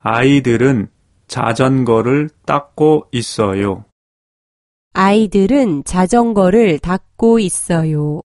아이들은 자전거를 닦고 있어요. 아이들은 자전거를 닦고 있어요.